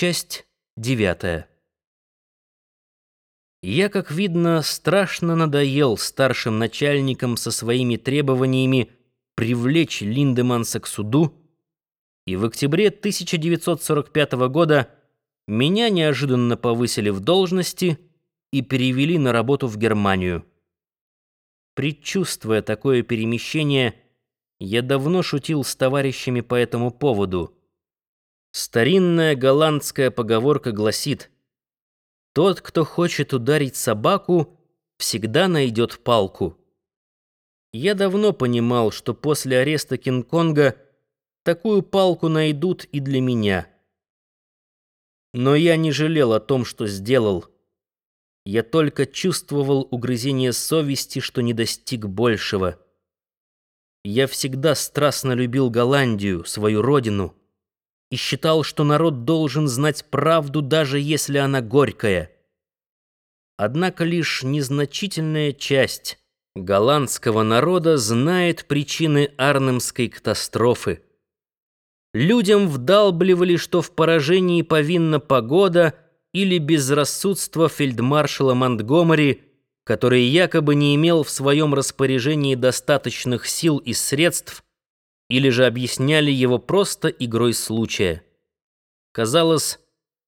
Часть девятая. Я, как видно, страшно надоел старшим начальникам со своими требованиями привлечь Линдеманса к суду, и в октябре 1945 года меня неожиданно повысили в должности и перевели на работу в Германию. Предчувствуя такое перемещение, я давно шутил с товарищами по этому поводу. Старинная голландская поговорка гласит «Тот, кто хочет ударить собаку, всегда найдет палку». Я давно понимал, что после ареста Кинг-Конга такую палку найдут и для меня. Но я не жалел о том, что сделал. Я только чувствовал угрызение совести, что не достиг большего. Я всегда страстно любил Голландию, свою родину, и считал, что народ должен знать правду, даже если она горькая. Однако лишь незначительная часть голландского народа знает причины Арнемской катастрофы. Людям вдалбливали, что в поражении повинна погода — или безрассудство фельдмаршала Монтгомери, который якобы не имел в своем распоряжении достаточных сил и средств, или же объясняли его просто игрой случая. Казалось,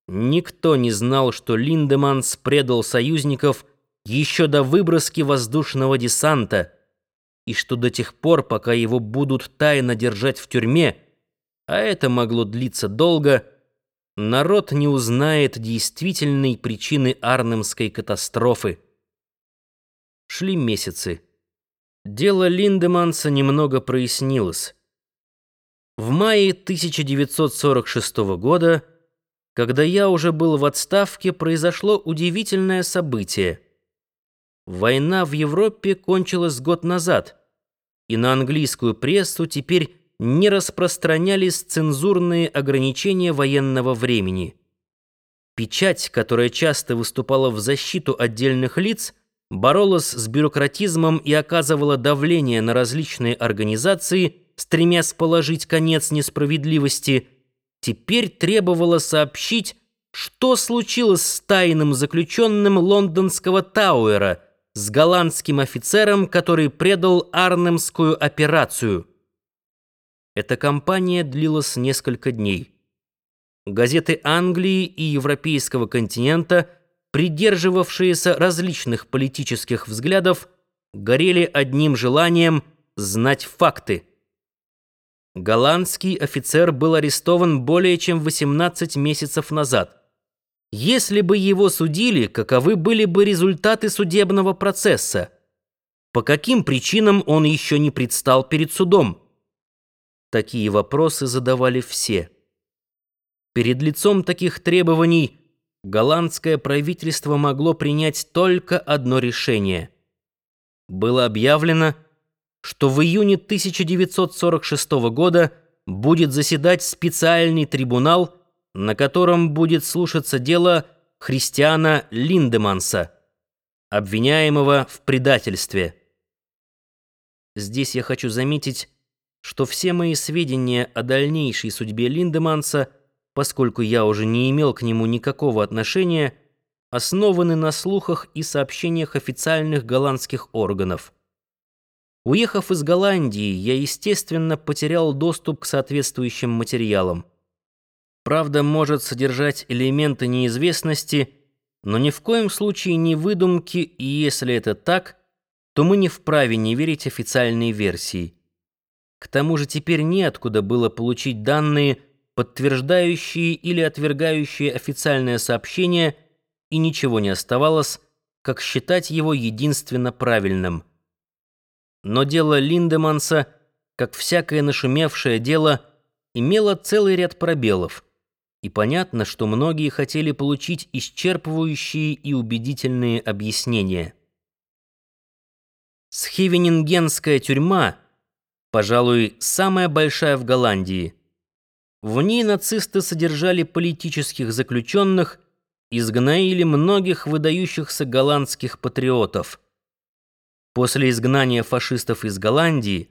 никто не знал, что Линдеманс предал союзников еще до выброски воздушного десанта, и что до тех пор, пока его будут тайно держать в тюрьме, а это могло длиться долго, народ не узнает действительной причины Арнемской катастрофы. Шли месяцы. Дело Линдеманса немного прояснилось. В мае 1946 года, когда я уже был в отставке, произошло удивительное событие. Война в Европе кончилась год назад, и на английскую прессу теперь не распространялись цензурные ограничения военного времени. Печать, которая часто выступала в защиту отдельных лиц, боролась с бюрократизмом и оказывала давление на различные организации, стремясь положить конец несправедливости, теперь требовала сообщить, что случилось с тайным заключенным лондонского Тауэра, с голландским офицером, который предал Арнемскую операцию. Эта кампания длилась несколько дней. Газеты Англии и Европейского континента, придерживавшиеся различных политических взглядов, горели одним желанием знать факты. Голландский офицер был арестован более чем 18 месяцев назад. Если бы его судили, каковы были бы результаты судебного процесса? По каким причинам он еще не предстал перед судом? Такие вопросы задавали все. Перед лицом таких требований голландское правительство могло принять только одно решение. Было объявлено, что в июне 1946 года будет заседать специальный трибунал, на котором будет слушаться дело Христиана Линдеманса, обвиняемого в предательстве. Здесь я хочу заметить, что все мои сведения о дальнейшей судьбе Линдеманса, поскольку я уже не имел к нему никакого отношения, основаны на слухах и сообщениях официальных голландских органов. Уехав из Голландии, я, естественно, потерял доступ к соответствующим материалам. Правда может содержать элементы неизвестности, но ни в коем случае не выдумки, и если это так, то мы не вправе не верить официальной версии. К тому же теперь неоткуда было получить данные, подтверждающие или отвергающие официальное сообщение, и ничего не оставалось, как считать его единственно правильным. Но дело Линдеманса, как всякое нашумевшее дело, имело целый ряд пробелов, и понятно, что многие хотели получить исчерпывающие и убедительные объяснения. Схевенингенская тюрьма — пожалуй, самая большая в Голландии. В ней нацисты содержали политических заключенных, изгнаили многих выдающихся голландских патриотов. После изгнания фашистов из Голландии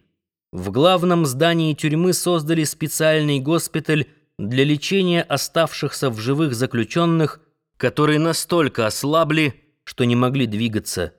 в главном здании тюрьмы создали специальный госпиталь для лечения оставшихся в живых заключенных, которые настолько ослабли, что не могли двигаться.